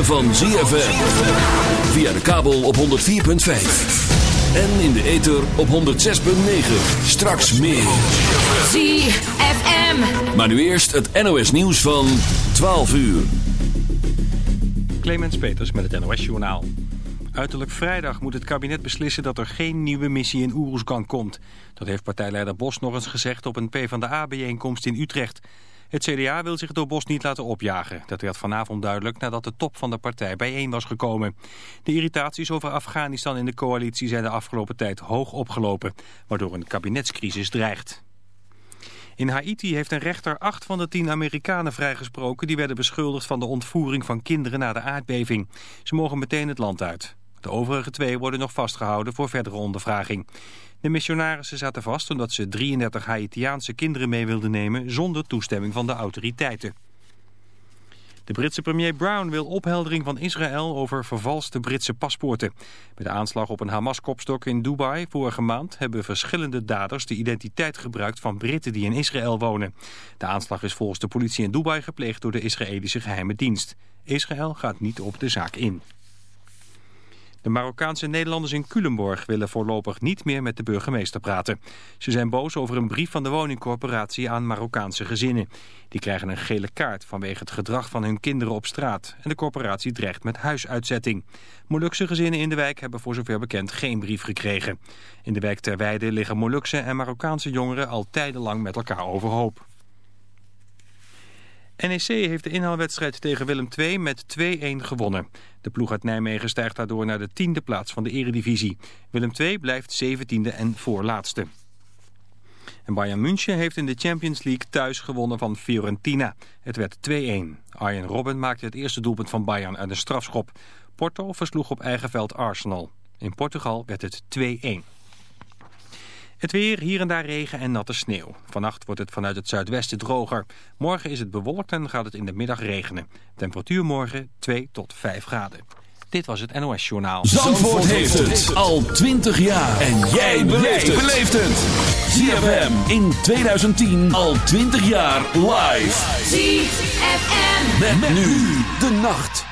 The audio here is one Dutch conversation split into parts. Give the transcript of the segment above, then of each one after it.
van ZFM. Via de kabel op 104.5. En in de ether op 106.9. Straks meer. ZFM. Maar nu eerst het NOS nieuws van 12 uur. Clemens Peters met het NOS Journaal. Uiterlijk vrijdag moet het kabinet beslissen dat er geen nieuwe missie in Oeroesgan komt. Dat heeft partijleider Bos nog eens gezegd op een PvdA-bijeenkomst in Utrecht... Het CDA wil zich door Bos niet laten opjagen. Dat werd vanavond duidelijk nadat de top van de partij bijeen was gekomen. De irritaties over Afghanistan in de coalitie zijn de afgelopen tijd hoog opgelopen, waardoor een kabinetscrisis dreigt. In Haiti heeft een rechter acht van de tien Amerikanen vrijgesproken... die werden beschuldigd van de ontvoering van kinderen na de aardbeving. Ze mogen meteen het land uit. De overige twee worden nog vastgehouden voor verdere ondervraging. De missionarissen zaten vast omdat ze 33 Haitiaanse kinderen mee wilden nemen zonder toestemming van de autoriteiten. De Britse premier Brown wil opheldering van Israël over vervalste Britse paspoorten. Bij de aanslag op een Hamas-kopstok in Dubai vorige maand hebben verschillende daders de identiteit gebruikt van Britten die in Israël wonen. De aanslag is volgens de politie in Dubai gepleegd door de Israëlische geheime dienst. Israël gaat niet op de zaak in. De Marokkaanse Nederlanders in Culemborg willen voorlopig niet meer met de burgemeester praten. Ze zijn boos over een brief van de woningcorporatie aan Marokkaanse gezinnen. Die krijgen een gele kaart vanwege het gedrag van hun kinderen op straat. En de corporatie dreigt met huisuitzetting. Molukse gezinnen in de wijk hebben voor zover bekend geen brief gekregen. In de wijk Terweide liggen Molukse en Marokkaanse jongeren al tijdenlang met elkaar overhoop. NEC heeft de inhaalwedstrijd tegen Willem II met 2-1 gewonnen. De ploeg uit Nijmegen stijgt daardoor naar de tiende plaats van de eredivisie. Willem II blijft zeventiende en voorlaatste. En Bayern München heeft in de Champions League thuis gewonnen van Fiorentina. Het werd 2-1. Arjen Robben maakte het eerste doelpunt van Bayern uit een strafschop. Porto versloeg op eigen veld Arsenal. In Portugal werd het 2-1. Het weer, hier en daar regen en natte sneeuw. Vannacht wordt het vanuit het zuidwesten droger. Morgen is het bewolkt en gaat het in de middag regenen. Temperatuur morgen 2 tot 5 graden. Dit was het NOS Journaal. Zandvoort, heeft het al 20 jaar. En jij beleeft het. ZFM in 2010 al 20 jaar live. ZFM. met nu de nacht.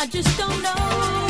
I just don't know.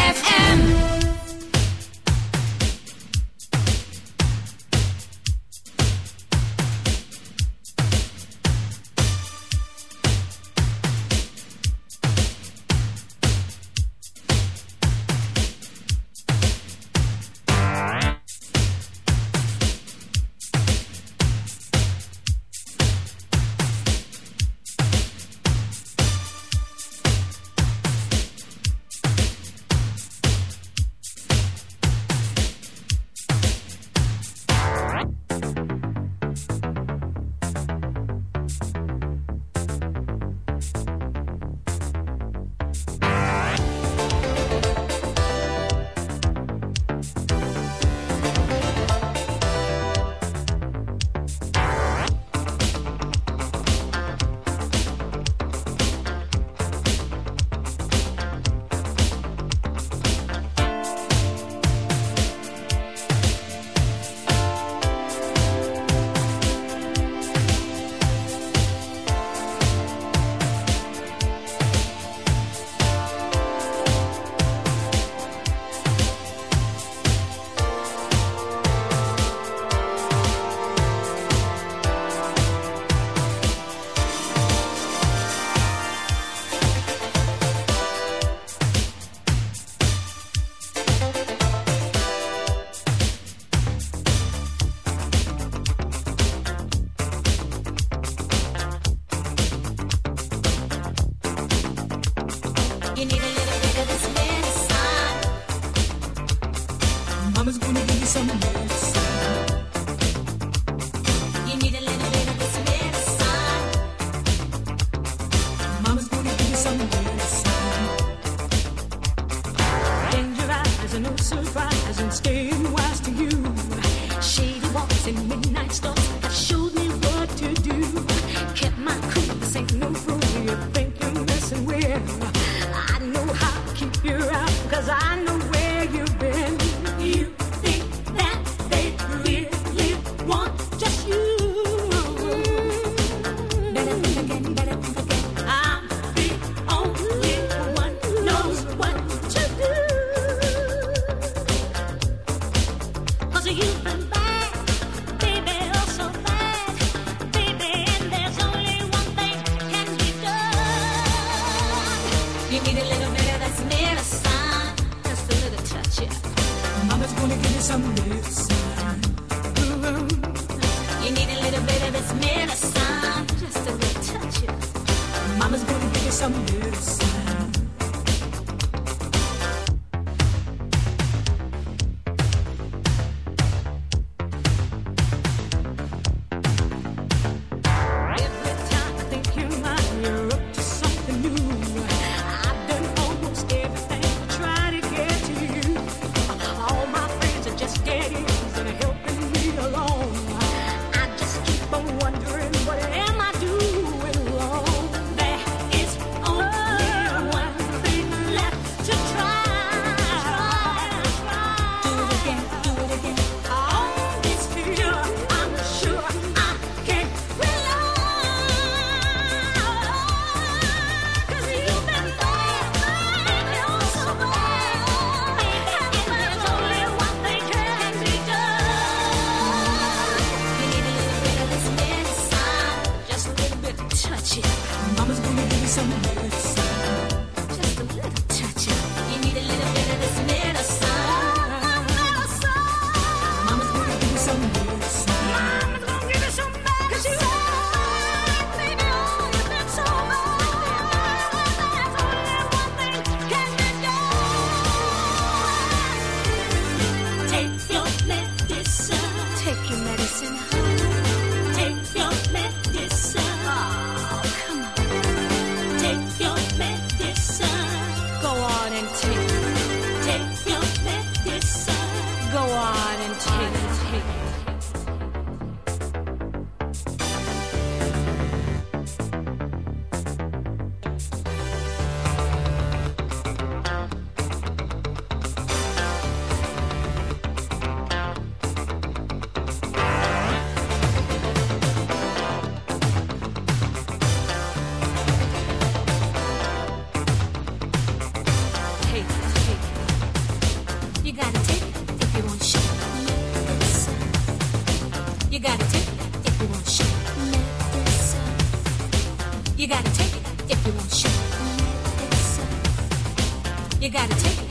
You gotta take it if you want shit. You gotta take it if you want shit. You gotta take it.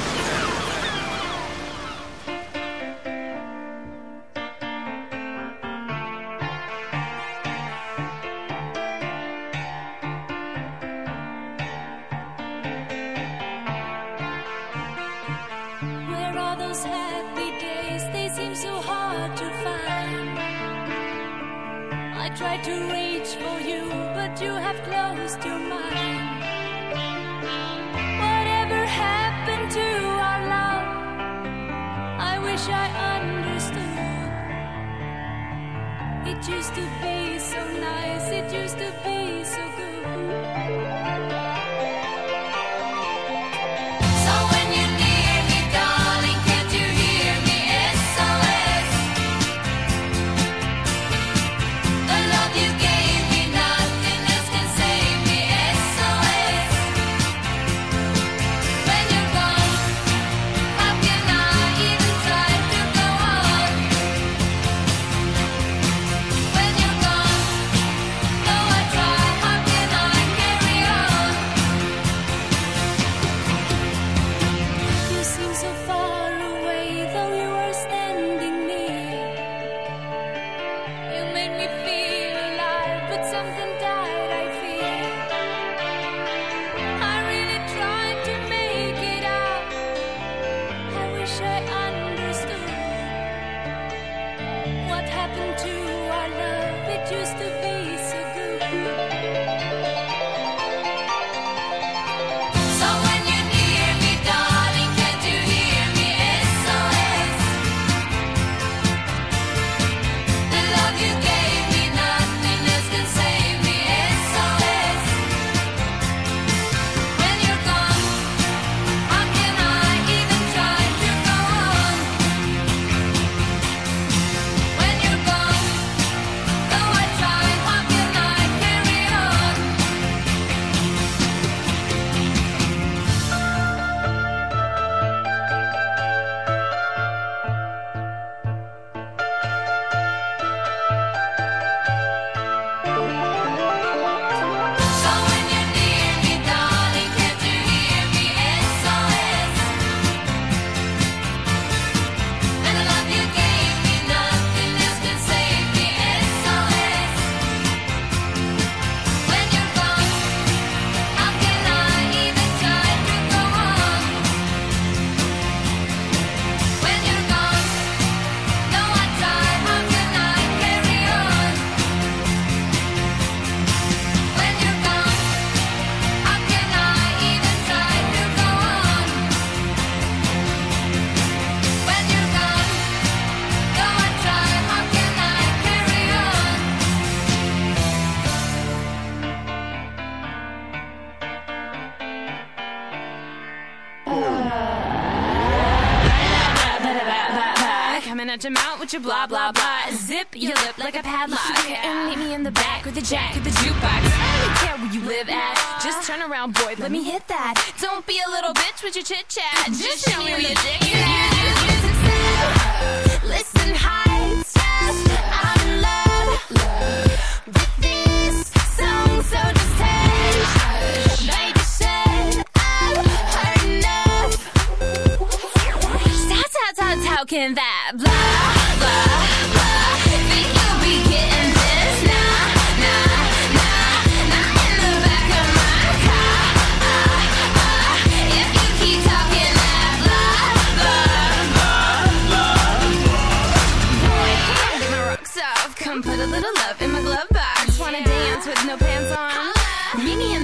with your blah blah blah. Zip your lip like a padlock. And meet me in the back with the jack of the jukebox. I don't care where you live at. Just turn around, boy. Let me hit that. Don't be a little bitch with your chit chat. Just show me where your dick is. Listen high. I'm in love with this song, so just take. I'm up. Enough. That's how, that's how, how can that?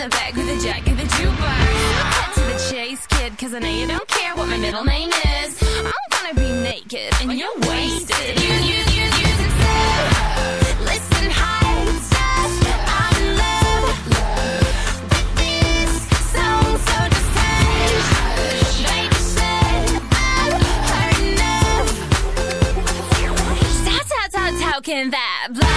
the bag, with a jack the jukebox. Cut to the chase, kid, cause I know you don't care what my middle name is. I'm gonna be naked and you're wasted. You, you, you, you, Listen, high. I'm in love, this so How, how, can that? Blah.